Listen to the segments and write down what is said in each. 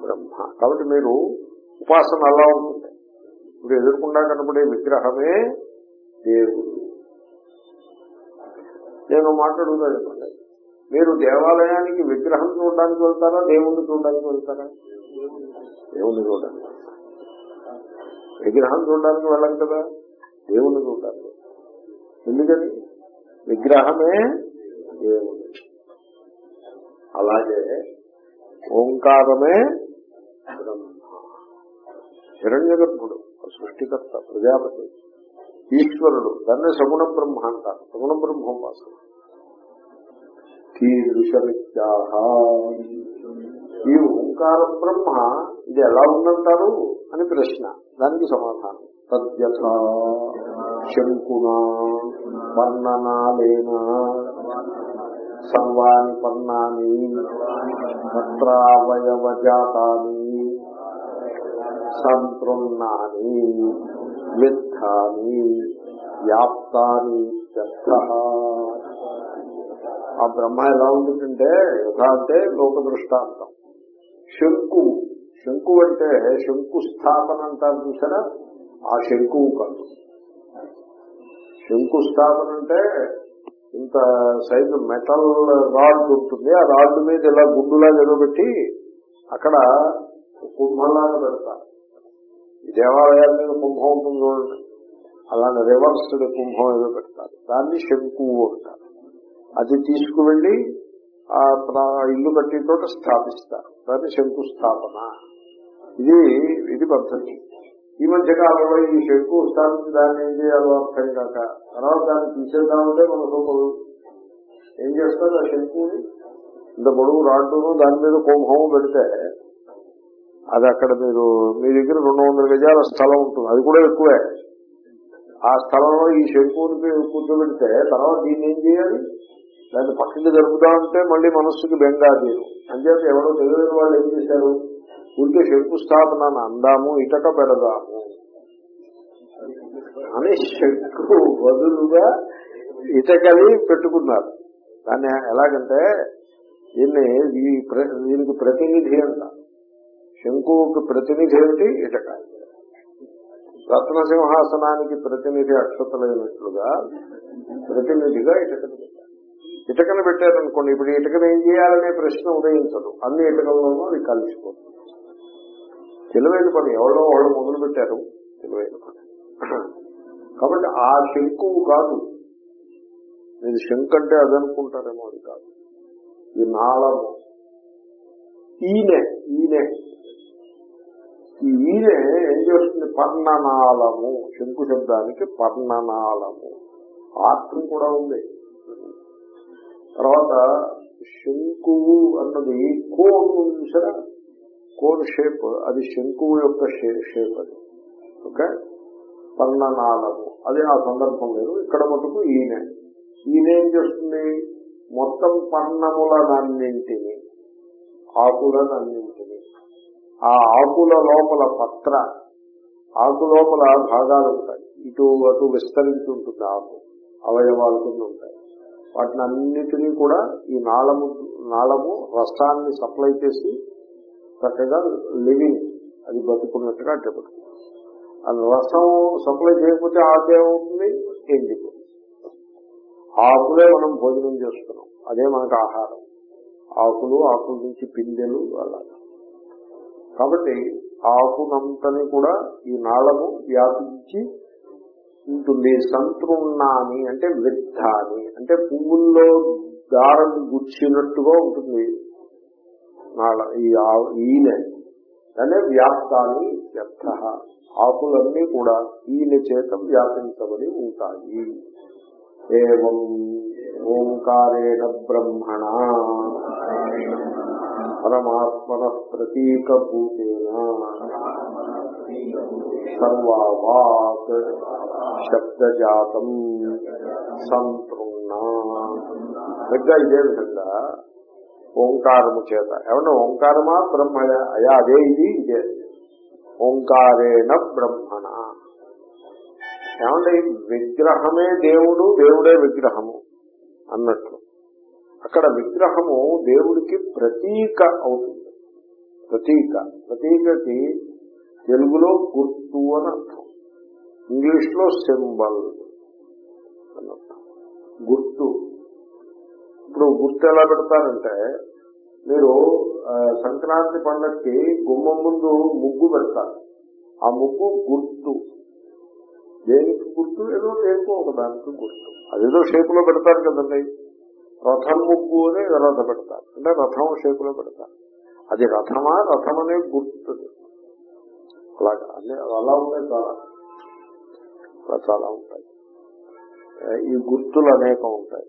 బ్రహ్మ. కాబట్టి మీరు ఉపాసన అలా ఉంటుంది. ఇప్పుడు ఎదుర్కొండా కనబడే విగ్రహమే దేవుడు. నేను మాట్లాడుతాను మీరు దేవాలయానికి విగ్రహం చూడడానికి వెళ్తారా? దేవుణ్ణి చూడడానికి వెళ్తారా? దేవుణ్ణి చూడడానికి విగ్రహం చూడడానికి వెళ్ళం కదా. దేవుణ్ణి చూడడానికి. ఎందుకని? విగ్రహమే దేవుడు. అలాగే ఓంకారమే హిరణ్య గర్భుడు సృష్టికర్త ప్రజాపతి ఈశ్వరుడు దాన్ని సగుణ బ్రహ్మ అంటారు. సగుణ బ్రహ్మోపాసన కీదృశమిత్యాహ ఈ ఓంకార బ్రహ్మ ఇది ఎలా ఉందంటారు అని ప్రశ్న. దానికి సమాధానం. తద్యథా శంకునా వర్ణనాలేన సర్వాణి పర్ణాని తత్రావయవజాతాని. సంతృణాని విత్తాని వ్యాప్తాని ఆ బ్రహ్మ ఎలా ఉంటుందంటే యథ అంటే లోక దృష్టాంతం శంకు శంకు అంటే శంకుస్థాపన అంటారు చూసారా? ఆ శంకువు కాదు. శంకుస్థాపన అంటే ఇంత సైజు మెటల్ రాడ్ ఉంటుంది ఆ రాడ్ మీద ఇలా గుండులా నిలబెట్టి అక్కడ కుంభంలాగా పెడతారు. ఈ దేవాలయాల మీద కుంభం ఉంటుంది చూడండి. అలానే రివర్స్డ్ కుంభం ఏదో పెడతారు. దాన్ని శంకువు అంటారు. అది తీసుకువెళ్ళి ఆ ఇల్లు కట్టిన చోట స్థాపిస్తారు. దాన్ని శంకుస్థాపన. ఇది ఇది పద్ధతి. ఈ మధ్య కాలంలో ఈ శంకు స్థాపించి దాన్ని ఏం చేయాలో అర్థం కాక తర్వాత దాన్ని తీసేద్దామంటే మన సూపరు ఏం చేస్తారు ఆ శంకుని ఇంత పొడుగు రాడ్డును దాని మీద కుంభము పెడితే అది అక్కడ మీరు మీ దగ్గర రెండు వందల గజాల స్థలం ఉంటుంది. అది కూడా ఎక్కువే. ఆ స్థలంలో ఈ శంకుని కూర్చోబెడితే తర్వాత దీన్ని ఏం చేయాలి? దాన్ని పక్కకి జరుపుదామంటే మళ్ళీ మనస్సుకి బెంగా తీరు. అంచేత ఎవరో తెలియని వాళ్ళు ఏం చేశారు? ఉంటే శంకుస్థాపన అందాము ఇటక పెడదాము. అని శంకు బదులుగా ఇటకలి పెట్టుకున్నారు. దాన్ని ఎలాగంటే దీన్ని ఈ ప్ర- దీనికి ప్రతినిధి అంట. శంకువుకి ప్రతినిధి ఏమిటి ఇటక రత్నసింహాసనానికి ప్రతినిధి అక్షతలైనట్లుగా ప్రతినిధిగా ఇటకను పెట్టారు. ఇటకను పెట్టారనుకోండి ఇప్పుడు ఇటకను ఏం చేయాలనే ప్రశ్న ఉదయించదు. అన్ని ఇటకల్లోనూ అది కలిసిపోతుంది తెలివైన పని ఎవరో వాళ్ళు మొదలు పెట్టారు తెలివైన పని. కాబట్టి ఆ శంకువు కాదు. మీరు శంకు అంటే అదనుకుంటారేమో అది కాదు. ఈ నాళము. ఈయనే ఈనె. ఈ ఈనె ఏం చేస్తుంది? పర్ణనాళము శంకు శబ్దానికి పర్ణనాళము. ఆత్మ కూడా ఉంది. తర్వాత శంకువు అన్నది కోన్ చూసారా? కోన్ షేప్ అది శంకువు యొక్క షేప్ అది. ఓకే? పర్ణనాళము. అది ఆ సందర్భం లేదు. ఇక్కడ మటుకు ఈయన. ఈయన ఏం చేస్తుంది? మొత్తం పర్ణములనన్నింటినీ ఆకులనన్నింటినీ. ఆ ఆకుల లోపల పత్ర ఆకు లోపల భాగాలు ఉంటాయి ఇటు అటు విస్తరించి ఉంటుంది ఆకు అవయవాలు కింద ఉంటాయి. వాటిని అన్నిటినీ కూడా ఈ నాళము నాళము రసాన్ని సప్లై చేసి చక్కగా లివింగ్ అది బతుకున్నట్టుగా అడ్డపడుతుంది అది రసం సప్లై చేయకపోతే ఆకేమవుతుంది ఎండిపోతుంది. ఆకులే మనం భోజనం చేస్తున్నాం. అదే మనకు ఆహారం. ఆకులు ఆకుల నుంచి పిందెలు అలాగా. కాబట్టి ఆకునంతని కూడా ఈ నాళము వ్యాపించి ఉంటుంది. సంతృణాని అంటే విద్ధాని అంటే పువ్వుల్లో దారం గుచ్చినట్టుగా ఉంటుంది నాళ ఈ ఆ- ఈనె. అనే వ్యాప్తాన్ని వ్యర్థ. ఆకులన్నీ కూడా ఈయన చేత వ్యాపించబడి ఉంటాయి. ఏం ఓంకారేణ బ్రహ్మణ. పరమాత్మన ప్రతీకభూతేన సర్వావాక్ శబ్దజాతం సంతృణ సరిగ్గా ఇదే విధంగా ఓంకారము చేత. ఏమన్నా ఓంకారమా? బ్రహ్మయ? అయా అదే ఇది ఇదే. ఓంకారేణ బ్రహ్మణ. ఏమంటే విగ్రహమే దేవుడు దేవుడే విగ్రహము అన్నట్లు. అక్కడ విగ్రహము దేవుడికి ప్రతీక అవుతుంది. ప్రతీక. ప్రతీకకి తెలుగులో గుర్తు అని అర్థం. ఇంగ్లీష్లో సింబల్ అని అర్థం. గుర్తు. ఇప్పుడు గుర్తు ఎలా పెడతారంటే మీరు సంక్రాంతి పండగకి గుమ్మం ముందు ముగ్గు పెడతారు. ఆ ముగ్గు గుర్తు. దేనికి గుర్తు? ఏదో దేనికో ఒక దానికి గుర్తు. అదేదో షేపులో పెడతారు కదండి. రథం ముగ్గు అని రథ పెడతారు. అంటే రథం షేపులో పెడతారు. అది రథమా? రథం అనే గుర్తు అలాగా. అన్ని అలా ఉంటాయి చాలా అలా చాలా ఉంటాయి ఈ గుర్తులు అనేకం ఉంటాయి.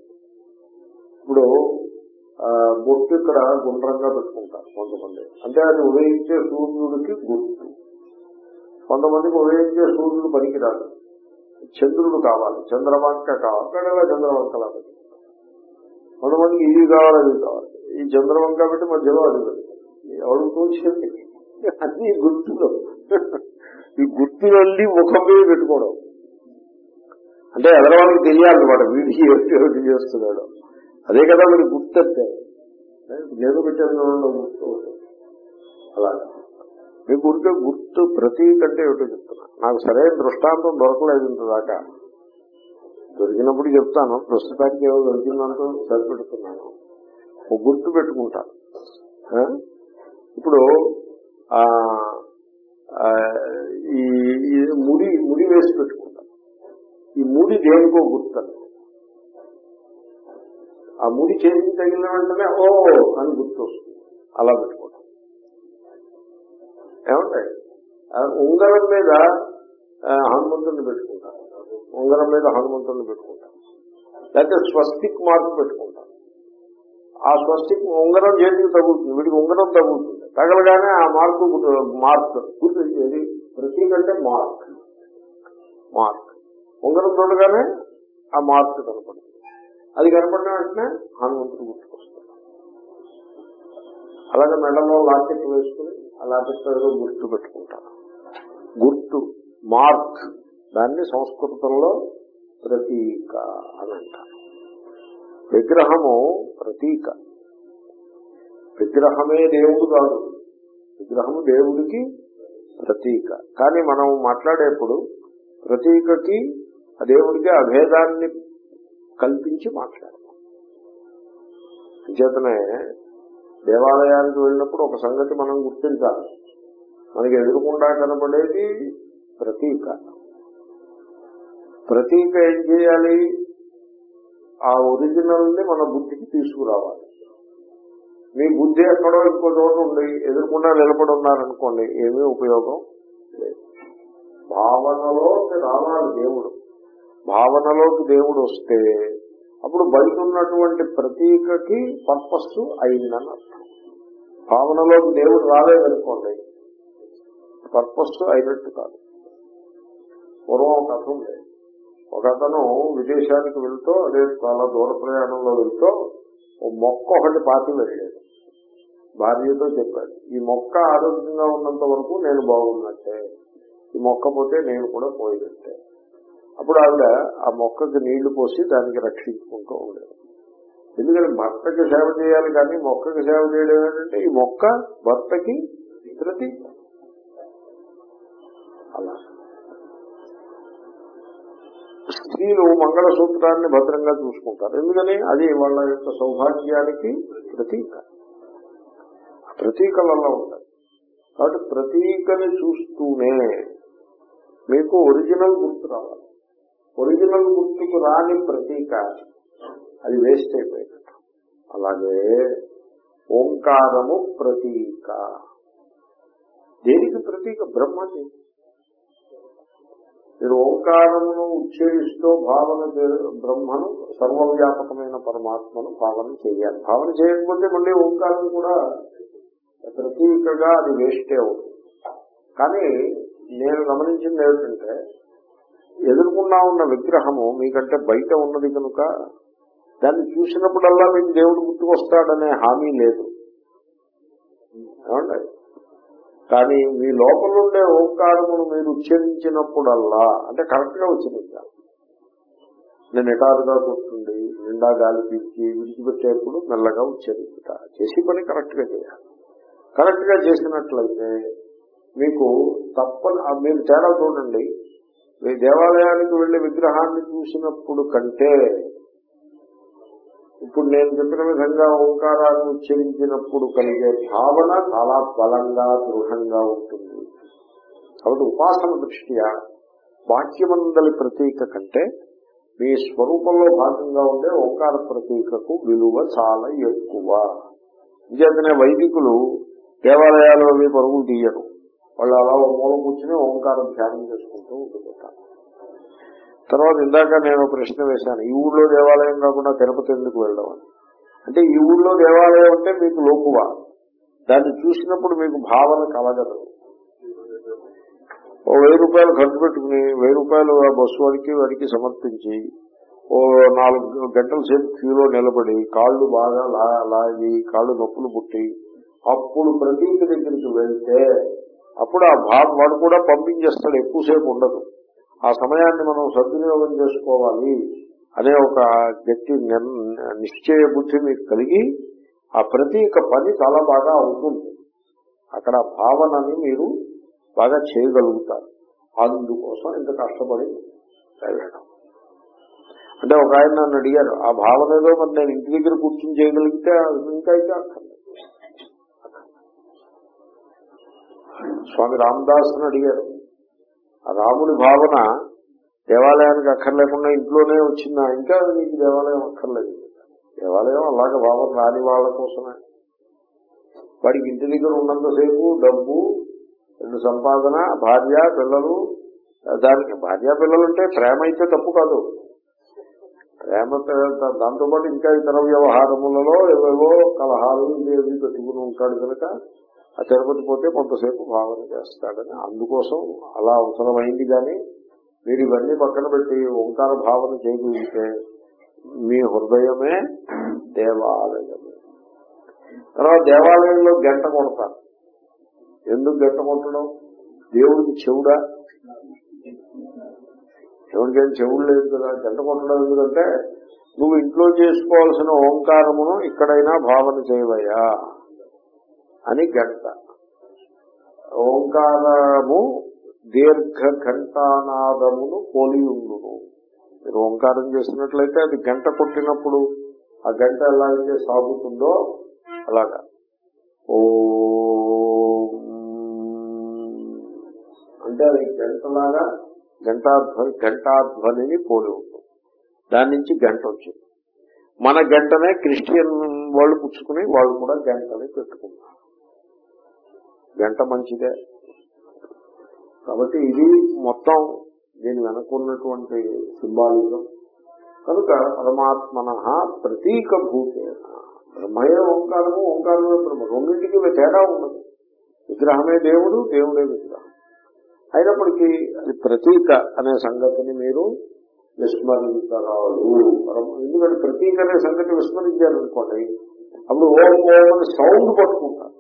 ఇప్పుడు ఆ, బొట్టు ఇక్కడ గుండ్రంగా పెట్టుకుంటారు కొంతమంది. అంటే అది ఉదయించే సూర్యుడికి గుర్తు. కొంతమందికి ఉదయించే సూర్యుడు పనికిరాదు. చంద్రుడు కావాలి. చంద్రవంక కావాలి. కడగా చంద్రవంకలా పెట్టి కొంతమందికి ఇది కావాలి అది కావాలి. ఈ చంద్రమం కాబట్టి మధ్యలో అది పెట్టుకుంటారు ఎవరు తోచింది అన్ని గుర్తులు. ఈ గుర్తులన్నీ ముఖం మీద పెట్టుకోవడం. అంటే ఎదరవాళ్ళకి తెలియాలన్నమాట వీడికి ఏమిటి ఏమిటి చేస్తున్నాడు. అదే కదా మరి గుర్తెత్తే ఏదో పెట్టాను గుర్తు అలా. మీకు గుర్తు గుర్తు ప్రతీక కంటే ఏమిటో చెప్తున్నా. నాకు సరైన దృష్టాంతం దొరకలేదు ఇంతదాకా దొరికినప్పుడు చెప్తాను. ప్రస్తుతానికి ఏదో దొరికిందంటూ సరిపెడుతున్నాను ఒక గుర్తు పెట్టుకుంటాను ఇప్పుడు ఈ ముడి ముడి వేసి పెట్టుకుంటాను ఈ ముడి దేనికో గుర్తు. ఆ ముడి చేతికి తగిలిన వెంటనే ఓ అని గుర్తు వస్తుంది అలా పెట్టుకోవటం ఏమంటాయి? ఉంగరం మీద హనుమంతుని పెట్టుకుంటాం. ఉంగరం మీద హనుమంతుడిని పెట్టుకుంటాను లేకపోతే స్వస్తిక్ మార్క్ పెట్టుకుంటాను ఆ స్వస్తిక్ ఉంగరం చేతికి తగులుతుంది వీడికి ఉంగరం తగులుతుంది. తగలగానే ఆ మార్కు మార్క్ గుర్తు ఏది ప్రతీక అంటే మార్క్ మార్క్ ఉంగరం చూడగానే ఆ మార్క్ కనపడుతుంది. అది కనపడిన వెంటనే హనుమంతుడు గుర్తుకొస్తాడు. అలాగే మెడలో లాకెట్ వేసుకుని ఆ లాకెట్ గుర్తు పెట్టుకుంటారు. గుర్తు మార్క్ దాన్ని సంస్కృతంలో ప్రతీక అని అంటారు. విగ్రహము ప్రతీక. విగ్రహమే దేవుడు కాదు. విగ్రహము దేవుడికి ప్రతీక. కానీ మనం మాట్లాడేప్పుడు ప్రతీకకి ఆ దేవుడికి అభేదాన్ని కల్పించి మాట్లాడతాం. చేతనే దేవాలయానికి వెళ్ళినప్పుడు ఒక సంగతి మనం గుర్తించాలి. మనకి ఎదురుకుండా కనబడేది ప్రతీక. ప్రతీక ఏం చేయాలి? ఆ ఒరిజినల్ని మన బుద్ధికి తీసుకురావాలి. మీ బుద్ధి ఎక్కడో ఇంకో చోట ఉండి ఎదురుకుండా నిలబడి ఉన్నారనుకోండి ఏమీ ఉపయోగం లేదు. భావనలోకి రావాలి దేవుడు. భావనలోకి దేవుడు వస్తే అప్పుడు బయట ఉన్నటువంటి ప్రతీకకి పర్పస్ అయిందని అర్థం భావనలోకి దేవుడు రాలేదనుకోండి పర్పస్ అయినట్టు కాదు. పూర్వం ఒక కథ ఒక అతను విదేశానికి వెళ్తూ అదే చాలా దూర ప్రయాణంలో వెళ్తూ ఓ మొక్క ఒకటి పాతి వెళ్ళాడు. భార్యతో చెప్పాడు ఈ మొక్క ఆరోగ్యంగా ఉన్నంత వరకు నేను బాగున్నట్టే. ఈ మొక్క పోతే నేను కూడా పోయినట్టే. అప్పుడు ఆవిడ ఆ మొక్కకి నీళ్ళు పోసి దానికి రక్షించుకుంటూ ఉండేది. ఎందుకంటే భర్తకి సేవ చేయాలి కానీ మొక్కకి సేవ చేయడం ఏంటంటే ఈ మొక్క భర్తకి ప్రతి అలా. స్త్రీలు మంగళసూత్రాన్ని భద్రంగా చూసుకుంటారు. ఎందుకని? అది వాళ్ళ యొక్క సౌభాగ్యానికి ప్రతీక. ప్రతీకలలో ఉంటాయి. కాబట్టి ప్రతీకని చూస్తూనే మీకు ఒరిజినల్ గుర్తు రావాలి. ఒరిజినల్ గుర్తుకు రాని ప్రతీక అది వేస్ట్ అయిపోయినట్టు. అలాగే ఓంకారము ప్రతీక. దేనికి ప్రతీక? బ్రహ్మకి మీరు ఓంకారమును ఉచ్ఛేదిస్తూ భావన బ్రహ్మను సర్వవ్యాపకమైన పరమాత్మను భావన చేయాలి. భావన చేయకపోతే మళ్ళీ ఓంకారం కూడా ప్రతీకగా అది వేస్టే అవుతుంది. కానీ నేను గమనించింది ఏమిటంటే ఎదుర్కొన్నా ఉన్న విగ్రహము మీకంటే బయట ఉన్నది కనుక దాన్ని చూసినప్పుడల్లా మీకు దేవుడు గుర్తుకొస్తాడనే హామీ లేదు. కానీ మీ లోపల ఉండే ఓంకారమును మీరు ఉచ్చరించినప్పుడల్లా అంటే కరెక్ట్గా ఉచ్చరించాలి నేను నిటారుగా కూర్చుండి నిండా గాలి పీల్చి విడిచిపెట్టేప్పుడు మెల్లగా ఉచ్చరించుట చేసి పని కరెక్ట్గా చేయాలి. కరెక్ట్గా చేసినట్లయితే మీకు తప్పని ఆ మీరు తేడా చూడండి. మీ దేవాలయానికి వెళ్ళి విగ్రహాన్ని చూసినప్పుడు కంటే ఇప్పుడు నేను చెప్పిన విధంగా ఓంకారాన్ని ఉచ్చరించినప్పుడు కలిగే భావన చాలా బలంగా దృఢంగా ఉంటుంది. కాబట్టి ఉపాసన దృష్ట్యా వాక్యమందలి ప్రతీక కంటే మీ స్వరూపంలో భాగంగా ఉండే ఓంకార ప్రతీకకు విలువ చాలా ఎక్కువ. ఇంకేతనే వైదికులు దేవాలయాలు అవి పరుగులు తీయరు. వాళ్ళు అలా ఓ మూల కూర్చుని ఓంకారం ధ్యానం చేసుకుంటూ ఉండిపోతారు. తర్వాత ఇందాక నేను ప్రశ్న వేశాను. ఈ ఊళ్ళో దేవాలయం కాకుండా తిరుపతి ఎందుకు వెళ్ళడం అంటే ఈ ఊళ్ళో దేవాలయం అంటే మీకు లోకువ. దాన్ని చూసినప్పుడు మీకు భావన కలగదు. ఓ వెయ్యి రూపాయలు ఖర్చు పెట్టుకుని వెయ్యి రూపాయలు ఆ బస్సు వాడికి వాడికి సమర్పించి ఓ నాలుగు గంటల సేపు క్యూలో నిలబడి కాళ్ళు బాగా లా- లాగి కాళ్ళు నొప్పులు పుట్టి అప్పుడు ప్రతీక దగ్గరికి వెళ్తే అప్పుడు ఆ భావ వాడు కూడా పంపించేస్తాడు ఎక్కువసేపు ఉండదు. ఆ సమయాన్ని మనం సద్వినియోగం చేసుకోవాలి అనే ఒక గట్టి నిశ్చయ బుద్ధి మీకు కలిగి ఆ ప్రతీక పని చాలా బాగా అవుతుంది. అక్కడ భావనని మీరు బాగా చేయగలుగుతారు. అందుకోసం ఇంత కష్టపడి వెళ్ళడం అంటే ఒక ఆయన నన్ను అడిగారు ఆ భావన ఏదో మరి నేను ఇంటి దగ్గర కూర్చొని చేయగలిగితే ఇంకా అయితే స్వామి రామదాస్ అని అడిగారు రాముడి భావన దేవాలయానికి అక్కర్లేకుండా ఇంట్లోనే వచ్చిందా? ఇంకా నీకు దేవాలయం అక్కర్లేదు. దేవాలయం అలాగే భావన రాని వాళ్ళ కోసమే. వాడికి ఇంటి దగ్గర ఉన్నంతసేపు డబ్బు రెండు సంపాదన భార్య పిల్లలు దానికి భార్య పిల్లలు అంటే ప్రేమ అయితే తప్పు కాదు. ప్రేమ దాంతోపాటు ఇంకా ఇతర వ్యవహారములలో ఏవేవో కలహాలు ఇవేవి పెట్టుకుని ఉంటాడు కనుక ఆ తిరుపతి పోతే కొంతసేపు భావన చేస్తాడని అందుకోసం అలా అవసరమైంది కానీ మీరు ఇవన్నీ పక్కన పెట్టి ఓంకార భావన చేయగలిగితే మీ హృదయమే దేవాలయమే. తర్వాత దేవాలయంలో గంట కొడతారు. ఎందుకు గంట కొట్టడం? దేవుడికి చెవుడా? దేవుడికి ఏం చెవుడు లేదు కదా గంట కొట్టడం ఎందుకంటే నువ్వు ఇంట్లో చేసుకోవాల్సిన ఓంకారమును ఇక్కడైనా భావన చేయవయ్యా. అని గంట. ఓంకారము దీర్ఘ ఘంటానాదమును పోలి ఉండును. మీరు ఓంకారం చేసినట్లయితే అది గంట కొట్టినప్పుడు ఆ గంట ఎలా అయితే సాగుతుందో అలాగా. ఓ. అంటే అది గంటలాగా గంటాధ్వని గంటాధ్వనిని పోలి ఉంటుంది. దాని నుంచి గంట వచ్చింది. మన గంటనే క్రిస్టియన్ వాళ్ళు పుచ్చుకుని వాళ్ళు కూడా గంటని పెట్టుకున్నారు గంట మంచిదే. కాబట్టి ఇది మొత్తం దీని వెనుకున్నటువంటి సింబాలిజం. కనుక పరమాత్మన ప్రతీక భూతేన బ్రహ్మయే ఓంకారము ఓంకారమే బ్రహ్మ. రెండింటికి తేడా ఉండదు విగ్రహమే దేవుడు దేవుడే విగ్రహం. అయినప్పటికీ అది ప్రతీక అనే సంగతిని మీరు విస్మరించరాదు. ఎందుకంటే ప్రతీక అనే సంగతి విస్మరించారనుకోండి అప్పుడు ఓం ఓం అని సౌండ్ పట్టుకుంటారు.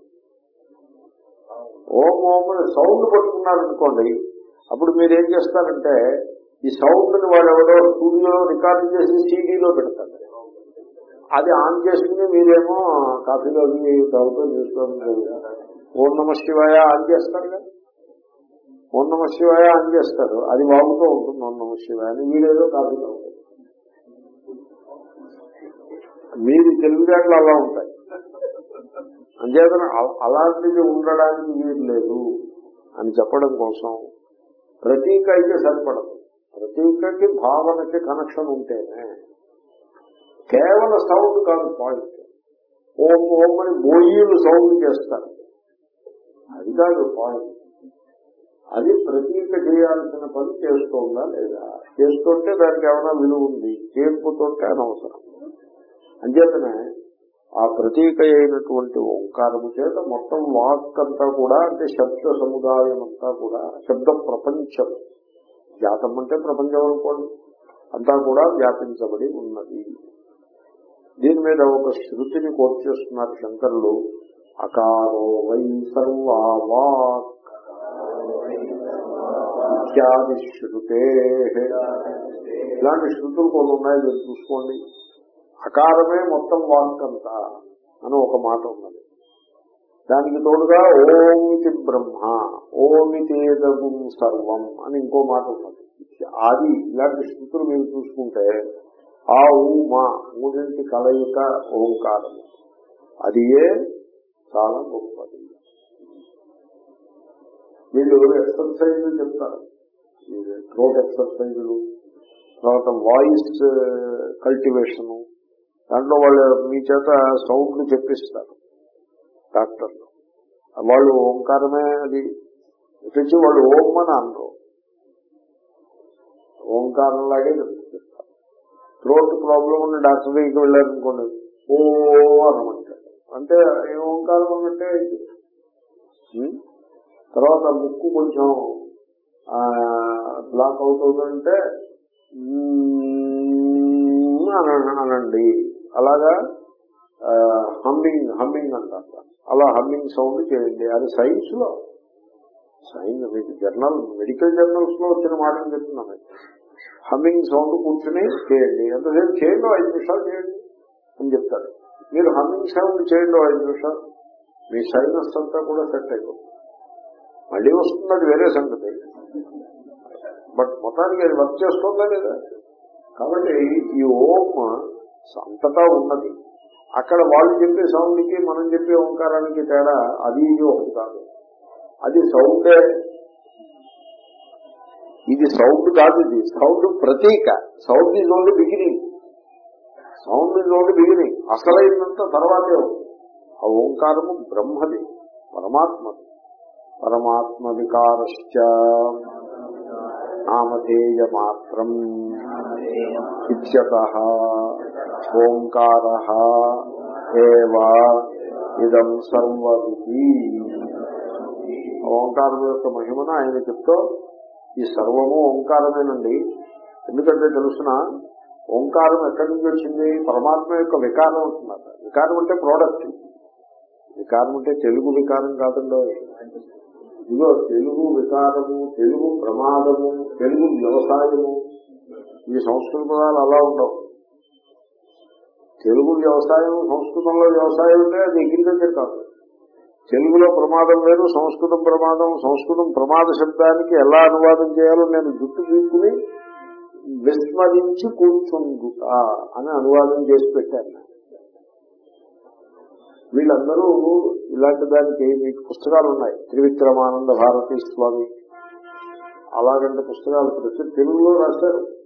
ఓం ఓం అని సౌండ్ పట్టుకున్నారనుకోండి అప్పుడు మీరు ఏం చేస్తారంటే ఈ సౌండ్ని వాళ్ళు ఎవరో స్టూడియోలో రికార్డు చేసి సీడీలో పెడతారు. అది ఆన్ చేసుకుని మీరేమో కాఫీలో అవి తాగుతూ చేసుకోవడం ఓం నమ శివాయ ఆన్ చేస్తారు కదా? ఓం నమ శివాయ ఆన్ చేస్తారు. అది వాగుతూ ఉంటుంది ఓం నమ శివాయ అని మీరేదో కాఫీలో. ఉంటుంది మీరు దాంట్లో అలా ఉంటాయి. అంచేతన అలాంటిది ఉండడానికి వీలు లేదు అని చెప్పడం కోసం ప్రతీక అయితే సరిపడదు. ప్రతీకకి భావనకి కనెక్షన్ ఉంటేనే కేవల సౌండ్ కాదు పాయింట్ ఓం ఓం అని బోయిలు సౌండ్ చేస్తారు. అది కాదు పాయింట్ అది ప్రతీక చేయాల్సిన పని చేస్తోందా లేదా? చేస్తుంటే దానికి ఏమైనా విలువ ఉంది. చేయకపోతుంటే అనవసరం. అంచేతనే ఆ ప్రతీక అయినటువంటి ఓంకారము చేత మొత్తం వాక్ అంతా కూడా అంటే శబ్ద సముదాయం అంతా కూడా శబ్ద ప్రపంచం జాతం అంటే ప్రపంచం అనుకోండి అంతా కూడా వ్యాపించబడి ఉన్నది. దీని మీద ఒక శృతిని కోట్ చేస్తున్నారు శంకరులు. అకారో వై సర్వా వాక్ ఇత్యాది శృతే. ఇలాంటి శృతులు కొన్ని ఉన్నాయి మీరు చూసుకోండి. అకారమే మొత్తం వాక్ అని ఒక మాట ఉన్నది. దానికి తోడుగా ఓమితి బ్రహ్మ ఓమితేదగుం సర్వం అని ఇంకో మాట ఉన్నది. ఆది ఇలాంటి స్థితులు మీరు చూసుకుంటే ఆ ఊ మా మూడింటి కలయిక ఓంకారం. అది ఏ? చాలా గొప్పది. వీళ్ళు ఎక్సర్సైజులు చెప్తారు? థ్రోట్ ఎక్సర్సైజులు తర్వాత వాయిస్ కల్టివేషను దాంట్లో వాళ్ళు మీ చేత సౌండ్లు చెప్పిస్తారు. డాక్టర్లు. వాళ్ళు ఓంకారమే అది తెచ్చి వాళ్ళు ఓం అని అనరు. ఓంకారం లాగే చెప్తారు. థ్రోట్ ప్రాబ్లం ఉన్న డాక్టర్ దగ్గరికి వెళ్ళారనుకోండి ఓ అనమంటాడు అంటే ఏ ఓంకారం అన్నట్టే? తర్వాత ముక్కు కొంచెం బ్లాక్ అవుతుందంటే అనండి. అలాగా హమ్మింగ్ హమ్మింగ్ అంటారు. అలా హమ్మింగ్ సౌండ్ చేయండి. అది సైన్స్లో. సైన్స్ మీకు జర్నల్ మెడికల్ జర్నల్స్లో వచ్చిన మాటలు చెప్తున్నాను హమ్మింగ్ సౌండ్ కూర్చుని చేయండి. ఎంతసేపు చేయండి ఐదు నిమిషాలు చేయండి అని చెప్తారు. మీరు హమ్మింగ్ సౌండ్ చేయండి ఐదు నిమిషాలు. మీ సైనస్ అంతా కూడా సెట్ అయిపోతుంది. మళ్ళీ వస్తుంది వేరే సంగతి. బట్ మొత్తానికి అది వర్క్ చేస్తుందా లేదా? కాబట్టి ఈ ఓం అంతటా ఉన్నది. అక్కడ వాళ్ళు చెప్పే సౌండ్కి మనం చెప్పే ఓంకారానికి తేడా అది ఇది ఒకటి కాదు. అది సౌండే. ఇది సౌండ్ కాదు ఇది. సౌండ్ ప్రతీక. Sound is only beginning. Sound is only beginning. అసలైనంత తర్వాతే ఆ ఓంకారము బ్రహ్మది పరమాత్మది. పరమాత్మ వికారశ్చ నామధేయ మాత్రం ఇత్యత. ఓంకార ఇదం సర్వది ఓంకారం యొక్క మహిమను ఆయన చెప్తూ ఈ సర్వము ఓంకారమేనండి. ఎందుకంటే తెలుసిన ఓంకారం ఎక్కడి నుంచి వచ్చింది? పరమాత్మ యొక్క వికారం అంటున్నారు. వికారం అంటే ప్రోడక్ట్. వికారం అంటే తెలుగు వికారం కాదండో. ఇదిగో తెలుగు వికారము తెలుగు ప్రమాదము తెలుగు వ్యవసాయము. ఈ సంస్కృత పదాలు అలా ఉండవు. తెలుగు వ్యవసాయం సంస్కృతంలో వ్యవసాయం అంటే అది అగ్రికల్చర్ కాదు. తెలుగులో ప్రమాదం వేరు సంస్కృతం ప్రమాదం సంస్కృతం ప్రమాద శబ్దానికి ఎలా అనువాదం చేయాలో నేను జుట్టు తీసుకుని విస్మరించి కూర్చుండుట అని అనువాదం చేసి పెట్టాను. వీళ్ళందరూ ఇలాంటి దానికి మీకు పుస్తకాలు ఉన్నాయి. త్రివిక్రమానంద భారతీ స్వామి. అలాగంటే పుస్తకాలు ప్రతి తెలుగులో రాశారు.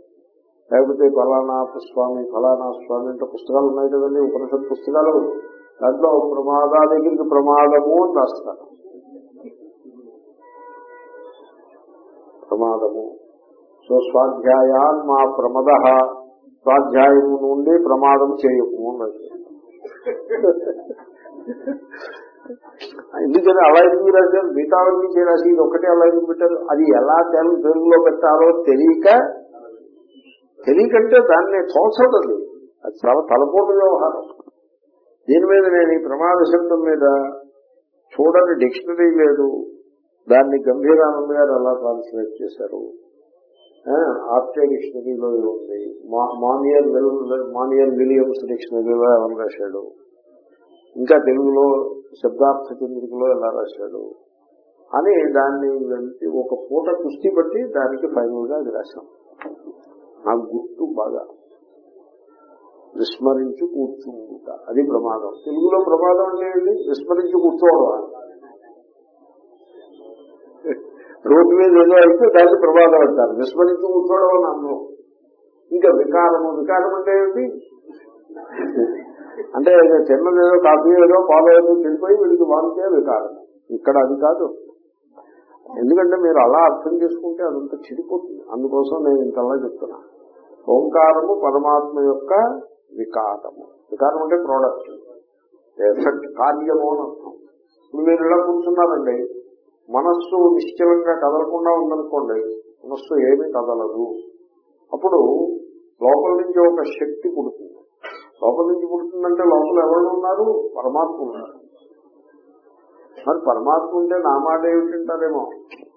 లేకపోతే ఫలానా స్వామి ఫలానా స్వామి అంటే పుస్తకాలు ఉన్నాయి కదండి ఉపనిషత్ పుస్తకాలు. దాంట్లో ప్రమాదా దగ్గరికి ప్రమాదము అని రాస్తారు. ప్రమాదము. సో స్వాధ్యాయాన్ మా ప్రమద. స్వాధ్యాయము నుండి ప్రమాదం చేయము అన్నది ఎందుకని అలా ఎందుకు రాశారు? మిగతా నుంచి రాసి ఇది ఒకటే అలా ఎందుకు పెట్టారు? అది ఎలా తెలుగు తెలుగులో పెట్టాలో తెలియక తెలియకంటే దాన్ని తోచదు అది అది చాలా తలపోటు వ్యవహారం. దీని మీద నేను ఈ ప్రమాద శబ్దం మీద చూడని డిక్షనరీ లేదు. దాన్ని గంభీరానంద గారు ఎలా ట్రాన్స్లేట్ చేశారు? ఆర్టే డిక్షనరీలో ఉంది. మానియర్ మానియర్ విలియమ్స్ డిక్షనరీలో ఎవరు రాశాడు? ఇంకా తెలుగులో శబ్దార్థ చంద్రికలో ఎలా రాశాడు? అని దాన్ని ఒక పూట కుస్తీ బట్టి దానికి ఫైనల్గా అది రాశాం. నాకు గుర్తు బాగా విస్మరించి కూర్చుంట అది ప్రమాదం. తెలుగులో ప్రమాదం అంటే ఏంటి? విస్మరించి కూర్చోవడం. రోడ్డు మీద ఏదో అయితే దాన్ని ప్రమాదం అంటారు. విస్మరించి కూర్చోవడం అని అన్నం. ఇంకా వికారము. వికారం అంటే ఏంటి? అంటే చిన్నది ఏదో కాఫీ ఏదో పాలు ఏదో చెడిపోయి వీడికి వాంతే వికారం. ఇక్కడ అది కాదు. ఎందుకంటే మీరు అలా అర్థం చేసుకుంటే అదంతా చెడిపోతుంది. అందుకోసం నేను ఇంతలా చెప్తున్నా. ఓంకారము పరమాత్మ యొక్క వికారము. వికారం అంటే ప్రోడక్ట్ ఎఫెక్ట్ కార్యము అని అర్థం. ఇప్పుడు మీరు ఇలా కూర్చున్నారండి. మనస్సు నిశ్చలంగా కదలకుండా ఉందనుకోండి మనస్సు ఏమీ కదలదు. అప్పుడు లోపల నుంచి ఒక శక్తి పుడుతుంది. లోపల నుంచి పుడుతుందంటే లోపల ఎవరు ఉన్నారు? పరమాత్మ ఉన్నారు. మరి పరమాత్మ ఉంటే నా మాట ఏమిటంటారేమో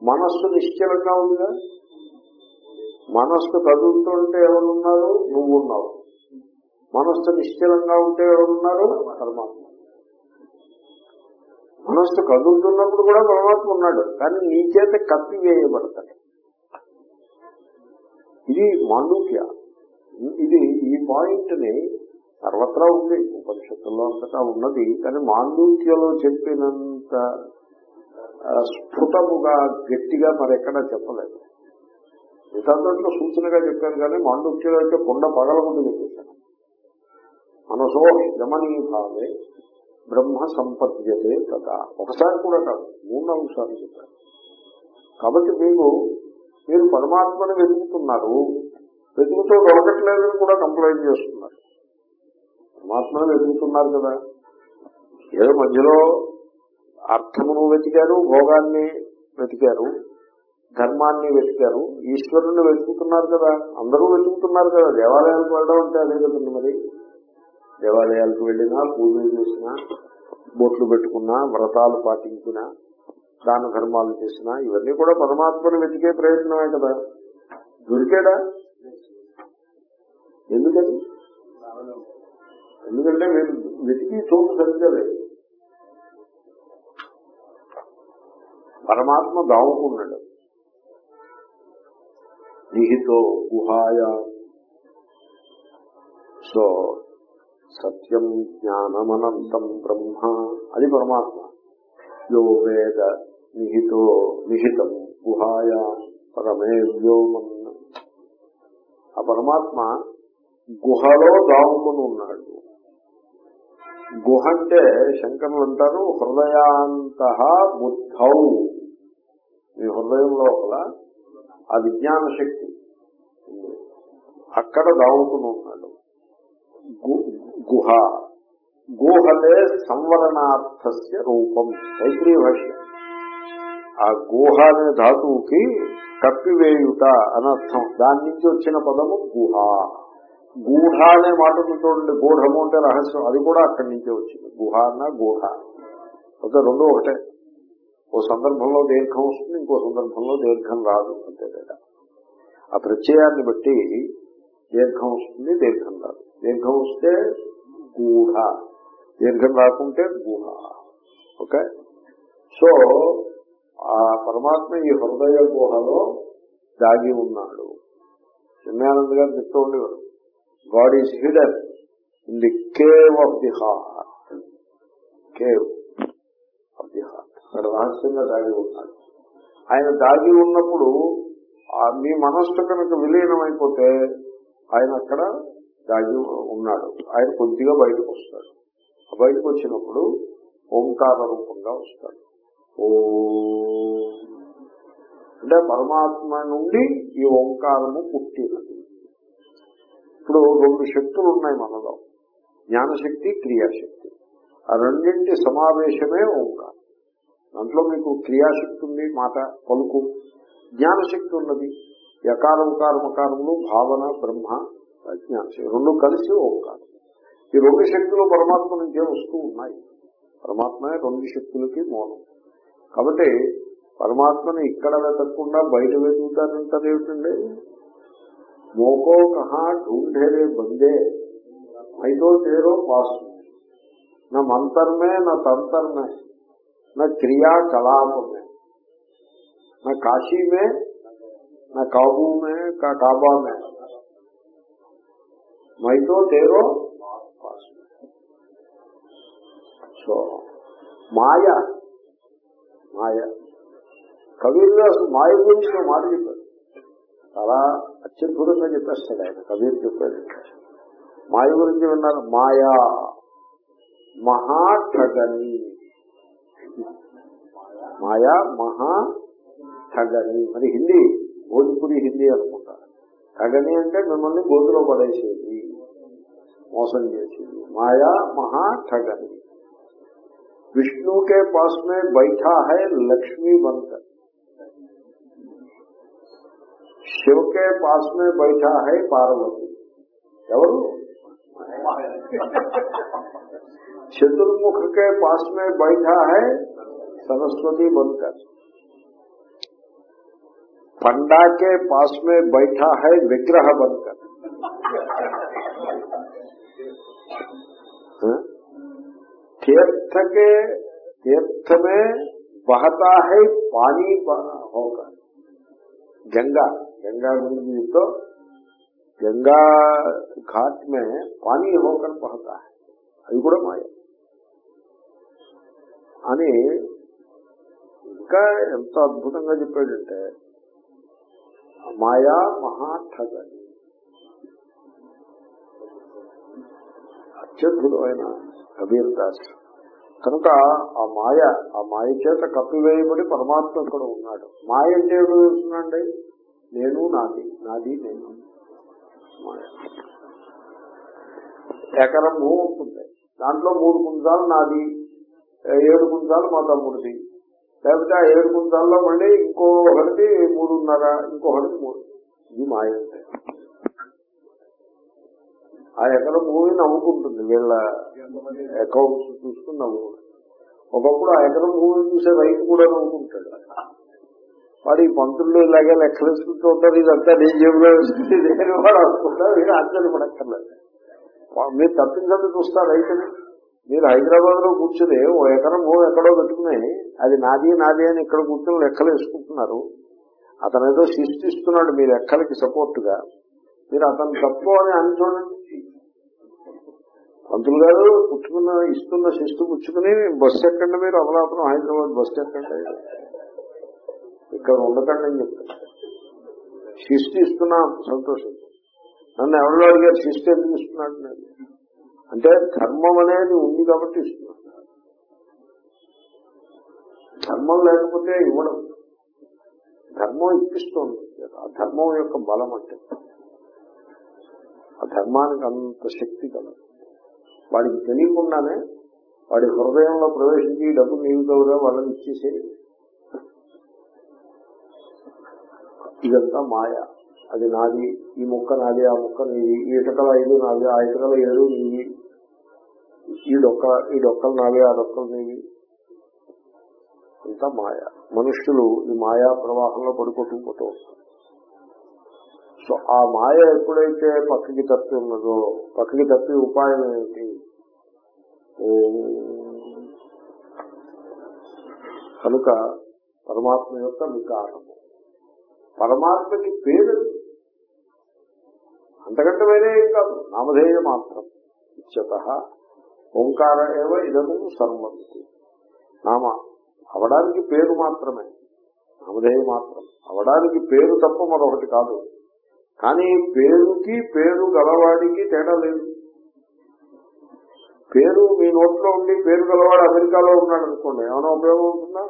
మనస్సు నిశ్చలంగా ఉందిగా? మనస్సు కదులుతుంటే ఎవరున్నారు? నువ్వు ఉన్నావు మనస్సు నిశ్చలంగా ఉంటే ఎవరున్నారు? పరమాత్మ. మనస్సు కదులుతున్నప్పుడు కూడా పరమాత్మ ఉన్నాడు కానీ నీ చేత కప్పివేయబడతాడు ఇది మాండూక్య. ఇది ఈ పాయింట్ని సర్వత్రా ఉంది ఉపనిషత్తుల్లో అంతటా ఉన్నది కానీ మాండూక్యలో చెప్పినంత స్ఫుటముగా గట్టిగా మరెక్కడా చెప్పలేదు. మిగతా సూచనగా చెప్పాను కానీ మాండూక్యలో అయితే కొండ పగలకుండా చెప్పేశాను. మనసో యమనీ భావే బ్రహ్మ సంపద్యతే కదా ఒకసారి కూడా కాదు మూడు నాలుగు సార్లు చెప్పారు కాబట్టి మీరు మీరు పరమాత్మను వెతుకుతున్నారు. వెతుకుతో దొరకట్లేదని కూడా కంప్లైంట్ చేస్తున్నారు. పరమాత్మను వెతుకుతున్నారు కదా. ఏదో మధ్యలో అర్థమును వెతికారు భోగాన్ని వెతికారు. ధర్మాన్ని వెతికారు ఈశ్వరుణ్ణి వెతుకుతున్నారు కదా అందరూ వెతుకుతున్నారు కదా దేవాలయాలకు వెళ్ళడం అంటే అదే కదండి మరి. దేవాలయాలకు వెళ్ళినా పూజలు చేసినా బొట్లు పెట్టుకున్నా వ్రతాలు పాటించినా దాన ధర్మాలు చేసినా ఇవన్నీ కూడా పరమాత్మను వెతికే ప్రయత్నమే కదా. దొరికాడా? ఎందుకని? ఎందుకంటే మీరు వెతికి చోటు సరిగ్గా లేదు పరమాత్మ దావుకున్నాడు నిహితో గుహాయ సో సత్యం జ్ఞానమనంతం బ్రహ్మ అది పరమాత్మ। యో వేద నిహితో నిహితం గుహాయ పరమే వ్యోమన్న ఆ పరమాత్మ గుహలో దాముకుని ఉన్నాడు। గుహ అంటే శంకరులు అంటారు హృదయాంత బుద్ధౌ। మీ హృదయం లోపల ఆ విజ్ఞాన శక్తి అక్కడ దావుకుని ఉన్నాడు. గు- గుహ. గుహలే సంవరణార్థస్య రూపం. తైత్రీయ భాష ఆ గుహ అనే ధాతువుకి కప్పివేయుట అనర్థం దాని నుంచి వచ్చిన పదము గుహ. గూఢ అనే మాట చూడండి. గూఢము అంటే రహస్యం. అది కూడా అక్కడి నుంచే వచ్చింది. గుహ అన్న గూఢ ఒక రెండో ఒకటే. ఓ సందర్భంలో దీర్ఘం వస్తుంది ఇంకో సందర్భంలో దీర్ఘం రాదు అంతే తేడా. ఆ ప్రత్యయాన్ని బట్టి దీర్ఘం వస్తుంది దీర్ఘం రాదు. దీర్ఘం వస్తే గూఢ. దీర్ఘం రాకుంటే గుహ ఓకే? సో ఆ పరమాత్మ ఈ హృదయ గుహలో దాగి ఉన్నాడు. చిన్నానంద గారు చెప్తూ ఉండేవారు God is hidden in the cave of the heart. Cave of the heart. అక్కడ రహస్యంగా దాగి ఉన్నాడు. ఆయన దాగి ఉన్నప్పుడు మీ మనస్సు కనుక విలీనమైపోతే ఆయన అక్కడ దాగి ఉన్నాడు. ఆయన కొద్దిగా బయటకు వస్తాడు. ఆ బయటకు వచ్చినప్పుడు ఓంకార రూపంగా వస్తాడు. ఓ. అంటే పరమాత్మ నుండి ఈ ఓంకారము పుట్టినది. ఇప్పుడు రెండు శక్తులు ఉన్నాయి మనలో. జ్ఞానశక్తి క్రియాశక్తి. ఆ రెండింటి సమావేశమే ఓంకారం. దాంట్లో మీకు క్రియాశక్తి ఉంది మాట పలుకు. జ్ఞానశక్తి ఉన్నది. యకార ఉకార మకారములు భావన బ్రహ్మ జ్ఞానశక్తి రెండు కలిసి ఓంకారం ఈ రెండు శక్తులు పరమాత్మ నుంచే వస్తూ ఉన్నాయి. పరమాత్మే రెండు శక్తులకి మూలం. కాబట్టి పరమాత్మని ఇక్కడ వెతకుండా బయట వెతుకుతానంటారు ఏమిటండి మోకో కహా ఢూంఢేరే బందే. ఐదో తేరో పాస్ నా మంతర్మే నా తంతర్మే. न क्रियाकलाप में, न काशी में, न काबू में, का काबा में। मई तो तेरो अच्छा। माया माया। कबीर व्यास तो माय गुरी को तो मार चुका चला अच्छे गुरु में प्रश्न है, कबीर चुका माय गुरु जी उन्ना माया महा ठगनी మాయా మహా ఠగని మరి హిందీ భోజ్పురి హిందీ అనుకుంటా ఠగని అంటే మిమ్మల్ని గోతులో పడేసేది మోసం చేసేది మాయా మహా ఠగని विष्णु के पास में बैठा है लक्ष्मी बनकर शिव के पास में बैठा है पार्वती ఎవరు चतुर्मुख के पास में बैठा है सरस्वती बनकर पंडा के पास में बैठा है विग्रह बनकर। हाँ? तीर्थ के, तीर्थ में बहता है पानी होकर गंगा गंगा जी तो गंगा घाट में पानी होकर बहता है। अभी माया ఇంకా ఎంత అద్భుతంగా చెప్పాడంటే మాయా మహాఠగని అత్యద్భుతమైన కబీర్ దాస్ కనుక ఆ మాయ ఆ మాయ చేత కప్పివేయబడి పరమాత్మ ఇక్కడ ఉన్నాడు. మాయ అంటే ఏమిటో తెలుసునండి నేను నాది నాది నేను. మాయ. ఎకరం భూమి ఉంటుంది. దాంట్లో మూడు కుంజాలు నాది ఏడు కుంజాలు మా తమ్ముడిది. లేకపోతే ఆ ఏడు కుంజాల్లో మళ్ళీ ఇంకో ఒకటి మూడున్నర ఇంకొకటి మూడు. ఇది మాయ. ఆ ఎకరం భూమి నవ్వుకుంటుంది. వీళ్ళ అకౌంట్స్ చూసుకుని నవ్వుకుంటుంది. ఒకప్పుడు ఆ ఎకరం భూమిని చూసే రైతు కూడా నవ్వుకుంటాడు. వాడు ఈ పంతుల్లో ఇలాగే లెక్కలేసుకుంటూ ఉంటారు. ఇదంతా నేను జేబులో వేసుకుంటే నేను వాడు అనుకుంటా. వీడు ఆశ్చర్యపడక్కర్లేదు. మీరు తప్పించండి చూస్తారు రైతుని. మీరు హైదరాబాద్లో కూర్చుని ఓ ఎకరం భూమి ఎక్కడో పెట్టుకుని అది నాది నాది అని ఇక్కడ కూర్చుని లెక్కలు వేసుకుంటున్నారు. అతను ఏదో సృష్టిస్తున్నాడు మీ లెక్కలకి సపోర్ట్గా మీరు అతను తప్పు అని అని చూడండి. పంతులు గారు పుచ్చుకున్న ఇస్తున్న శిస్తు పుచ్చుకుని బస్సు ఎక్కండి మీరు అమలాపురం హైదరాబాద్ బస్సు ఎక్కండి. ఇక్కడ ఉండకండి అని చెప్తాను శిస్తు ఇస్తున్నా సంతోషం. నన్ను ఎవరిలో అడిగారు శిస్తు ఎందుకు ఇస్తున్నాడు నేను అంటే ధర్మం అనేది ఉంది కాబట్టి ఇస్తున్నాడు ధర్మం లేకపోతే ఇవ్వడం. ధర్మం ఇప్పిస్తోంది. ఆ ధర్మం యొక్క బలం అంటే. ఆ ధర్మానికి అంత శక్తి కలదు. వాడికి తెలియకుండానే వాడి హృదయంలో ప్రవేశించి డబ్బు నీవు గౌరవ వాళ్ళని ఇచ్చేసే. ఇదంతా మాయ. అది నాది ఈ మొక్క నాది ఆ మొక్క నీది ఈ ఇటకల ఐదు నాది ఆ ఇటకల ఏడు నీది. ఈ డొక్క ఈ డొక్కలు నాది ఆ డొక్కలు నీది అంతా మాయ. మనుష్యులు ఈ మాయా ప్రవాహంలో పడిపోతుంపోతూ ఉంటారు సో ఆ మాయ ఎప్పుడైతే పక్కకి తప్పి ఉన్నదో పక్కకి తప్పి ఉపాయం ఏమిటి? కనుక పరమాత్మ యొక్క వికారము. పరమాత్మకి పేరు. అంతకంటే వేరే ఏం కాదు. నామధేయ మాత్రం. ఇచ్చత ఓంకార ఏవ ఇదము సర్వంతి నామ అవడానికి పేరు మాత్రమే. నామధేయ మాత్రం. అవడానికి పేరు తప్ప మరొకటి కాదు. కానీ పేరుకి పేరు గలవాడికి తేడా లేదు. పేరు మీ నోట్లో ఉండి పేరు గలవాడు అమెరికాలో ఉన్నాడు అనుకోండి ఏమైనా ఉపయోగం ఉంటుందా?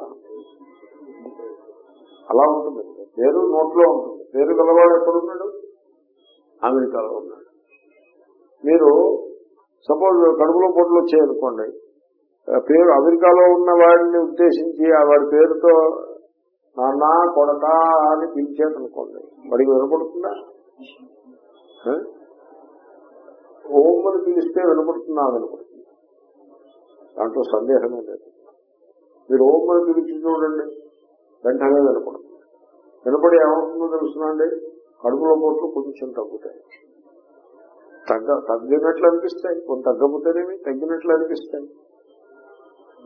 అలా ఉంటుంది. పేరు నోట్లో ఉంటుంది. పేరు గలవాడు ఎక్కడున్నాడు? అమెరికాలో ఉన్నాడు. మీరు సపోజ్ కడుపులో పొట్లు వచ్చాయనుకోండి పేరు అమెరికాలో ఉన్న వాడిని ఉద్దేశించి ఆ వాడి పేరుతో నాన్న కొడక అని పిలిచేదనుకోండి వాడికి వినపడుతుందా? ఓం అని పిలిస్తే వినపడుతుందా? వినపడుతుంది. దాంట్లో సందేహమే లేదు. మీరు ఓం అని పిలిచి చూడండి వెంటనే వినపడుతుంది. వినపడి ఏమవుతుందో తెలుసునండి కడుపులో పొట్లు కొంచెం తగ్గుతాయి. తగ్గ తగ్గినట్లు అనిపిస్తాయి కొంత తగ్గకపోతేనేమి తగ్గినట్లు అనిపిస్తాయి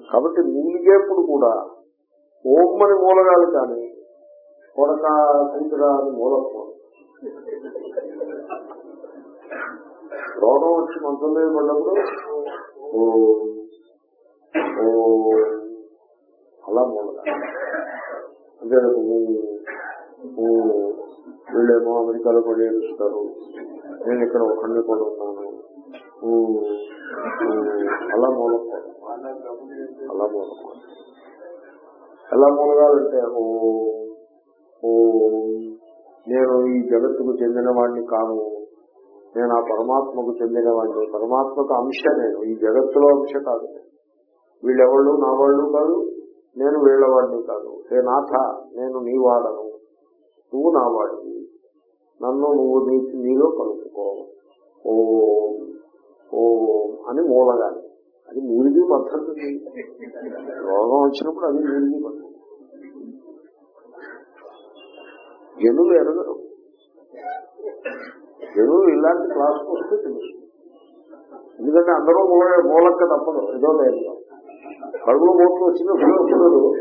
కాబట్టి మూలిగేప్పుడు కూడా ఓం అని మూలగాలి కానీ కొడక కూతురా అని మూలకపోదు రోగం వచ్చి మంచం మీద పడినప్పుడు అలా మూలగా అంటే వీళ్ళేమో అమెరికాలో పడి ఏడుస్తారు నేను ఇక్కడ ఒకరిని కూడా ఉన్నాను. అలా మూలకపోవడం అలా మూలకపోవడం ఎలా మూలగాలంటే ఓ ఓ నేను ఈ జగత్తుకు చెందిన వాడిని కాను. నేను ఆ పరమాత్మకు చెందిన వాడిని పరమాత్మకు అంశ నేను. ఈ జగత్తులో అంశ కాదు. వీళ్ళెవళ్ళు? నా వాళ్ళు కాదు. నేను వీళ్ళవాడిని కాదు. హే నాథ నేను నీ వాడను నువ్వు నా వాడివి నన్ను నువ్వు నీకు నీలో కలుపుకో. ఓ ఓ అని మూలగాలి. అది మూలిగి పద్ధతి. రోగం వచ్చినప్పుడు అది మూలిగి పద్ధతి. జనులు ఎరగరు. జనులు ఇలాంటి క్లాస్కి వస్తే తెలుసు. ఎందుకంటే అందరూ మూల మూలక్క తప్పదు. ఏదో లేదు. కడుపులో పోట్లు వచ్చినప్పుడు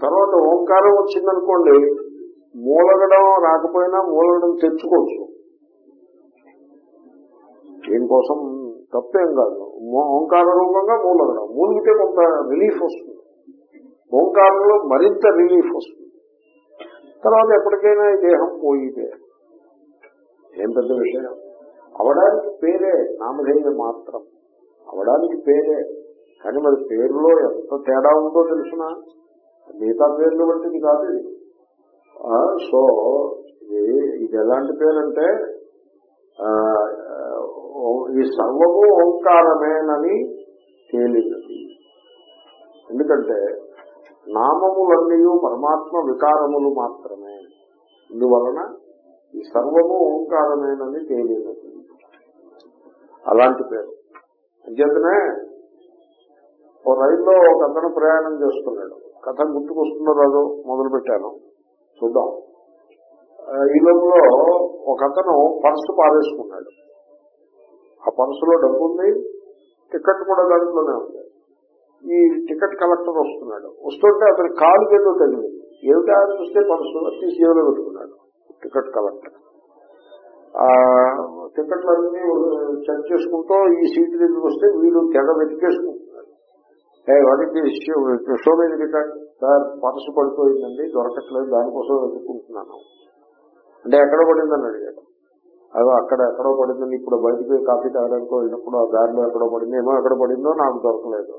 తర్వాత ఓంకారం వచ్చిందనుకోండి మూలగడం రాకపోయినా మూలగడం తెచ్చుకోవచ్చు. దీనికోసం తప్పేం కాదు. ఓంకార రూపంగా మూలగడం. మూలిగితే కొంత రిలీఫ్ వస్తుంది. ఓంకారంలో మరింత రిలీఫ్ వస్తుంది. తర్వాత ఎప్పటికైనా ఈ దేహం పోయితే ఏం పెద్ద విషయం? అవడానికి పేరే నామధేయం మాత్రం. అవడానికి పేరే. కానీ మరి పేరులో ఎంత తేడా ఉందో తెలుసిన? మిగతా పేర్లు వంటిది కాదు ఇది. సో ఇది ఎలాంటి పేరంటే ఈ సర్వము ఓంకారమేనని తేలినది ఎందుకంటే నామములన్నీ పరమాత్మ వికారములు మాత్రమే. ఇందువలన ఈ సర్వము ఓంకారమేనని తేలినది అలాంటి పేరు. అంచేతనే ఓ రైల్లో ఒక అతను ప్రయాణం చేస్తున్నాడు. కథ గుర్తుకొస్తుందో రాదో మొదలు పెట్టాను చూద్దాం. ఈ లోపల ఒక అతను పర్సు పారేసుకున్నాడు. ఆ పర్సులో డబ్బు ఉంది టికెట్ కూడా దాంట్లోనే ఉంది. ఈ టికెట్ కలెక్టర్ వస్తున్నాడు. వస్తుంటే అతని కాలు ఏదో తగిలింది. ఏమిటా అని చూస్తే పర్సు తీసి జేబులో పెట్టుకున్నాడు టికెట్ కలెక్టర్. ఆ టికెట్లన్నీ చెక్ చేసుకుంటూ ఈ సీట్ దగ్గరికి వస్తే వీడు తెగ వెతికేసుకుంటున్నాడు. ఏ వాడికి షో మీద రికార్డ్ సార్ పర్సు పడిపోయిందండి దొరకట్లేదు దానికోసం వెతుక్కుంటున్నాను. అంటే ఎక్కడ పడిందని అడిగాడు అదో అక్కడ ఎక్కడో పడిందని ఇప్పుడు బయటికి కాఫీ తాగడానికి వెళ్ళినప్పుడు ఆ దారిలో ఎక్కడో పడింది ఏమో ఎక్కడ పడిందో నాకు దొరకలేదు.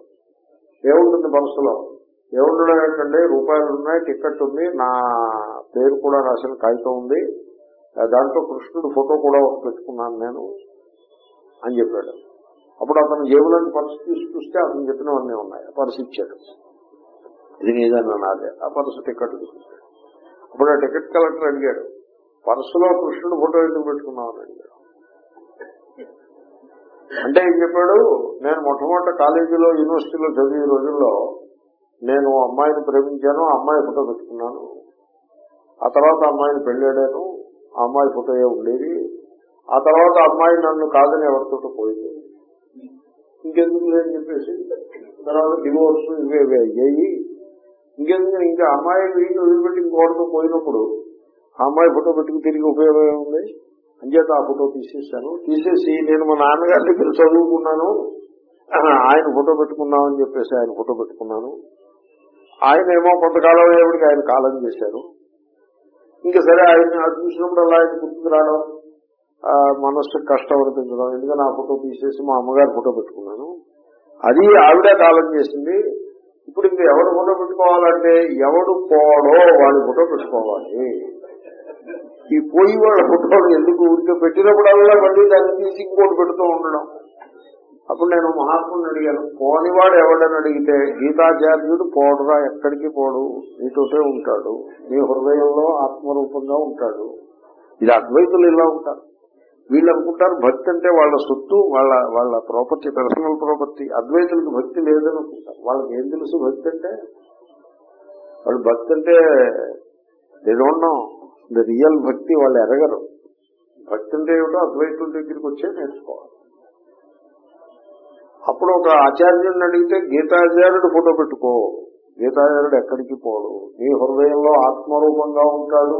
ఏముంటుంది మనసులో? ఏముండడం ఏంటంటే రూపాయలు ఉన్నాయి టికెట్ ఉంది నా పేరు కూడా రాసిన కాగితం ఉంది దాంట్లో కృష్ణుడు ఫోటో కూడా ఒకటి పెట్టుకున్నాను నేను అని చెప్పాడు. అప్పుడు అతను జేబులోని పరిస్థితి చూస్తే అతను చెప్పినవన్నీ ఉన్నాయి ఆ ఇచ్చాడు. ఇది నీదన్నా నాదే ఆ పర్సు టికెట్ అప్పుడు ఆ టికెట్ కలెక్టర్ అడిగాడు పర్సులో కృష్ణుడు ఫోటో ఎందుకు పెట్టుకున్నావు అడిగాడు. అంటే ఏం చెప్పాడు నేను మొట్టమొదటి కాలేజీలో యూనివర్సిటీలో చదివే రోజుల్లో నేను అమ్మాయిని ప్రేమించాను ఆ అమ్మాయి ఫోటో పెట్టుకున్నాను. ఆ తర్వాత అమ్మాయిని పెళ్ళాడాను ఆ అమ్మాయి ఫోటోయే ఉండేది ఆ తర్వాత అమ్మాయి నన్ను కాదని ఎవరితో పోయింది. ఇంకెందుకు లేదని చెప్పేసి తర్వాత డివోర్స్ ఇవే ఇవే అయ్యాయి. ఇంకెందుకు ఇంకా అమ్మాయి వీళ్ళు వదిలిపెట్టి ఇంకోటితో పోయినప్పుడు ఆ అమ్మాయి ఫోటో పెట్టుకు తిరిగి ఉపయోగం ఏముంది? అంచేత ఆ ఫోటో తీసేసాను తీసేసి నేను మా నాన్నగారి దగ్గర చదువుకున్నాను. ఆయన ఫోటో పెట్టుకున్నామని చెప్పేసి ఆయన ఫోటో పెట్టుకున్నాను. ఆయన ఏమో కొంతకాలం అయ్యేప్పటికి ఆయన కాలం చేశారు. ఇంకా సరే ఆయన అది చూసినప్పుడు అలా ఆయన గుర్తుకు రావడం ఆ, మనస్సుకు కష్టం అనిపించడం. ఎందుకంటే ఆ ఫోటో తీసేసి మా అమ్మగారి ఫోటో పెట్టుకున్నాను. అది ఆవిడే కాలం చేసింది. ఇప్పుడు ఇంకా ఎవడు ఫోటో పెట్టుకోవాలంటే ఎవడు పోడో వాడి ఫోటో పెట్టుకోవాలి. ఈ పోయి వాళ్ళ ఫోటోలు ఎందుకు ఊరికే పెట్టినప్పుడల్లా మళ్ళీ దాన్ని తీసి ఇంకోటి పెడుతూ ఉండడం. అప్పుడు నేను మహాత్ముని అడిగాను పోనివాడు ఎవడని అడిగితే గీతాచార్యుడు పోడురా ఎక్కడికి పోడు? నీతోటే ఉంటాడు. నీ హృదయంలో ఆత్మరూపంగా ఉంటాడు. ఇది అద్వైతులు ఇలా ఉంటారు. వీళ్ళు అనుకుంటారు భక్తి అంటే వాళ్ళ సొత్తు వాళ్ళ వాళ్ళ ప్రాపర్టీ పర్సనల్ ప్రాపర్టీ అద్వైతులకు భక్తి లేదని అనుకుంటారు వాళ్ళకి ఏం తెలుసు భక్తి అంటే? వాళ్ళు భక్తి అంటే they don't know the real bhakti వాళ్ళు ఎరగరు. భక్తి అంటే ఏమిటో అద్వైతుల దగ్గరికి వచ్చే నేర్చుకోవాలి. అప్పుడు ఒక ఆచార్యుడిని అడిగితే గీతాచార్యుడు ఫోటో పెట్టుకో. గీతాచార్యుడు ఎక్కడికి పోడు? నీ హృదయంలో ఆత్మరూపంగా ఉంటాడు.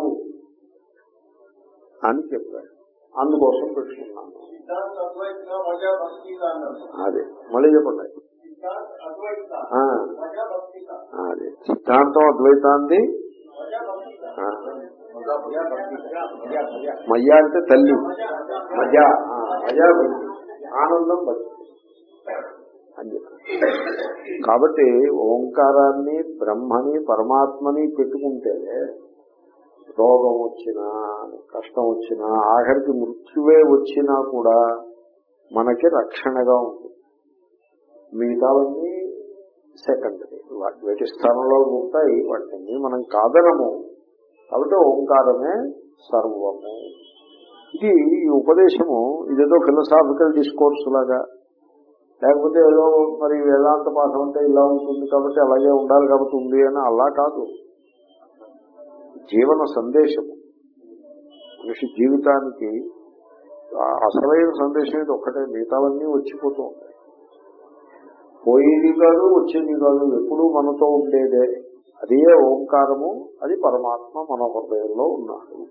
అని చెప్పాడు. అందుకోసం పెట్టుకున్నాను. అదే మళ్ళీ చెప్పండి. అదే. సిద్ధాంతం అద్వైతాంది. మయ్య అంటే తల్లి. మజా ఆ, మజా భక్తి ఆనందం భక్తి అని కాబట్టి ఓంకారాన్ని బ్రహ్మని పరమాత్మని పెట్టుకుంటే రోగం వచ్చినా కష్టం వచ్చినా ఆఖరికి మృత్యువే వచ్చినా కూడా మనకి రక్షణగా ఉంటుంది. మిగతావన్నీ సెకండరీ వాటి వేటి స్థానంలో ఉంటాయి వాటిని మనం కాదనము. కాబట్టి ఓంకారమే సర్వము. ఇది ఈ ఉపదేశము ఇదేదో ఫిలసాఫికల్ డిస్కోర్స్ లాగా. లేకపోతే ఏదో మరి వేదాంత పాఠం అంటే ఇలా ఉంటుంది కాబట్టి అలాగే ఉండాలి కాబట్టి ఉంది అని అలా కాదు. జీవన సందేశము. మనిషి జీవితానికి అసలైన సందేశం ఇది ఒక్కటే మిగతావన్నీ వచ్చిపోతూ ఉంటాయి. పోయేది కాదు వచ్చేది కాదు ఎప్పుడూ మనతో ఉండేదే. అదే ఓంకారము అది పరమాత్మ మన హృదయంలో ఉన్నాడు.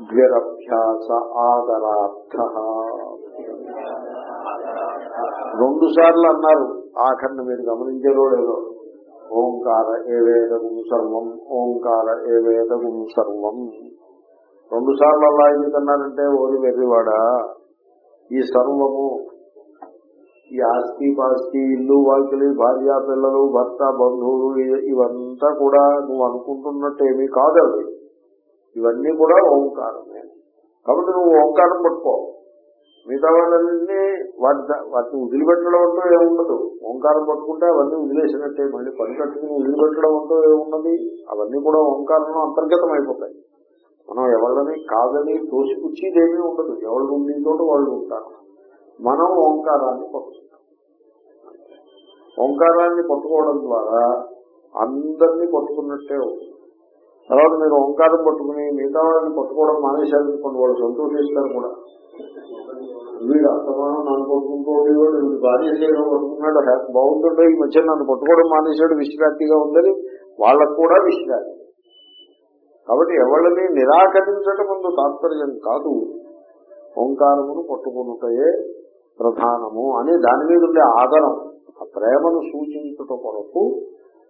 ద్విరభ్యాస ఆదరార్థ. రెండు సార్లు అన్నారు ఆఖరిని మీరు గమనించారో లేదో ఓంకార ఏవేదం సర్వం ఓంకార ఏవేదం సర్వం. రెండు సార్లు అలా ఎందుకన్నానంటే ఓరి వెర్రివాడా ఈ సర్వము ఈ ఆస్తి పాస్తి ఇల్లు వాకిలి భార్య పిల్లలు భర్త బంధువులు ఇవంతా కూడా నువ్వు అనుకుంటున్నట్టు ఏమీ కాదు అవి. ఇవన్నీ కూడా ఓంకారమే. కాబట్టి నువ్వు ఓంకారం పట్టుకో. మిగతా వాళ్ళన్నీ వాటి వాటిని వదిలిపెట్టడం అంటూ ఏముండదు ఓంకారం పట్టుకుంటే అవన్నీ వదిలేసినట్టే. మళ్ళీ పని కట్టుకుని వదిలిపెట్టడం అంటూ ఏమున్నది అవన్నీ కూడా ఓంకారంలో అంతర్గతం అయిపోతాయి మనం ఎవరిని కాదని తోసిపుచ్చేదేమీ ఉండదు. ఎవరు ఉండేతో వాళ్ళు ఉంటారు. మనం ఓంకారాన్ని పట్టుకుంటాం. ఓంకారాన్ని పట్టుకోవడం ద్వారా అందరినీ పట్టుకున్నట్టే అవుతుంది. తర్వాత మీరు ఓంకారం పట్టుకుని మిగతా వాళ్ళని పట్టుకోవడం మానేశారనుకోండి వాళ్ళు సంతోషిస్తారు కూడా. వీడు అస్తమానం నన్ను పట్టుకుంటూ ఉండేవాడు వీడు భార్య చేయడం పట్టుకున్నాడు బాగుంటుంటే ఈ మధ్య నన్ను పట్టుకోవడం మానేశాడు విశ్రాంతిగా ఉందని వాళ్ళకు కూడా విశ్రాంతి. కాబట్టి ఎవరిని నిరాకరించడం ముందు తాత్పర్యం కాదు. ఓంకారమును పట్టుకున్నటయే ప్రధానము అని దాని మీద ఉండే ఆదరం. ఆ ప్రేమను సూచించుట కొరకు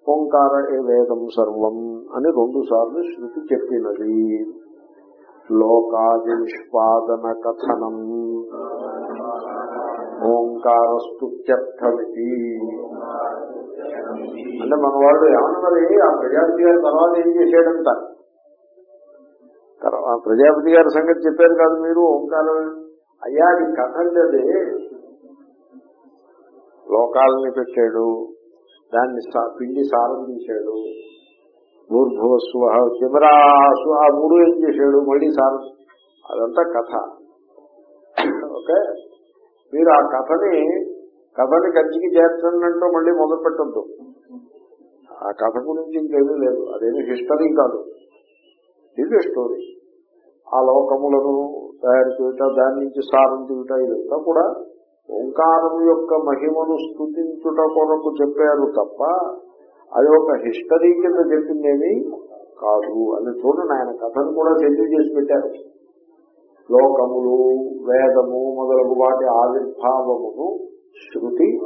ఓంకార ఏ వేదం సర్వం అని రెండు సార్లు శృతి చెప్పినది. లోకాది నిష్పాదన కథనం ఓంకారస్తుత్యర్థమితి. అంటే మన వాళ్ళు ఏమన్నది ఆ ప్రజాపతి గారి తర్వాత ఏం చేశాడంట? తర్వా- ప్రజాపతి గారి సంగతి చెప్పారు కాదు మీరు ఓంకారం. అయ్యా ఈ కథ అది లోకాలని పెట్టాడు దాన్ని పిండి సారం తీశాడు. భూర్భువస్వ కెమెరాసు ఆ మూడు ఏం చేశాడు? మళ్ళీ సారం అదంతా కథ. ఓకే? మీరు ఆ కథని కథని కంచికి చేర్చండి మళ్ళీ మొదలు పెట్టద్దు. ఆ కథ గురించి ఇంకేమీ లేదు. అదేమి హిస్టరీ కాదు. ఇది స్టోరీ. ఆ లోకములను తయారు చేయుట దాని నుంచి సారం చేయుట ఇదంతా కూడా ఓంకారం యొక్క మహిమను స్థుతించుట కొరకు చెప్పారు తప్ప అది ఒక హిస్టరీ కింద చెప్పిందేమి కాదు. అని చూడండి ఆయన కథను కూడా సెటిల్ చేసి పెట్టారు. లోకములు వేదము మొదలగు వాటి ఆవిర్భావమును శృతి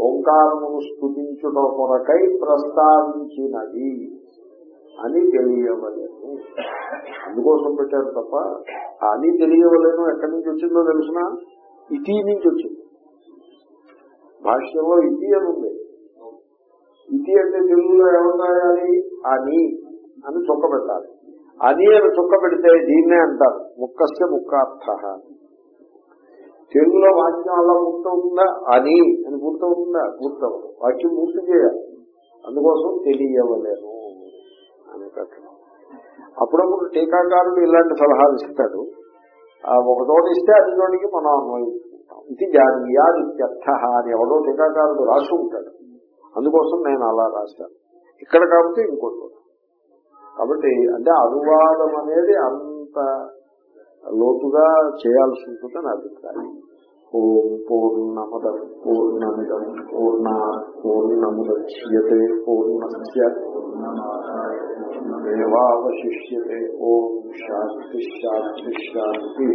ఓంకారమును స్థుతించుట కొరకై ప్రస్తావించినది అని తెలియవలేను. అందుకోసం పెట్టారు తప్ప అని తెలియవలేను ఎక్కడి నుంచి వచ్చిందో తెలిసిన? ఇటీ నుంచి వచ్చింది. భాష్యంలో ఇటీ అని ఉంది. ఇతి అంటే తెలుగులో ఏమన్నాయాలి అని అని చొక్క పెట్టాలి అని అని చొక్క పెడితే దీన్నే అంటారు. ముక్కస్య ముక్కార్థ. తెలుగులో వాక్యం అలా పూర్తవుతుందా? అని అని పూర్తవుతుందా? పూర్తవదు. వాక్యం పూర్తి చేయాలి. అందుకోసం తెలియవలేను అని కట్టడం అప్పుడప్పుడు టీకాకారుడు ఇలాంటి సలహాలు ఇస్తాడు. ఆ ఒక చోట ఇస్తే అది చోటికి మనం అన్వయించుకుంటాం. ఇది జాతీయాదిత్యర్థ అని ఎవడో టీకాకారుడు రాసి ఉంటాడు. అందుకోసం నేను అలా రాశాను. ఇక్కడ కాబట్టి ఇంకోటి కాబట్టి అంటే అనువాదం అనేది అంత లోతుగా చేయాల్సి ఉంటుంది నా అభిప్రాయం. ఓం పూర్ణమద పూర్ణమిదం పూర్ణ పూర్ణముద్యతే పూర్ణస్య దేవావశిష్యతే. ఓం శాంతి శాంతి శాంతి.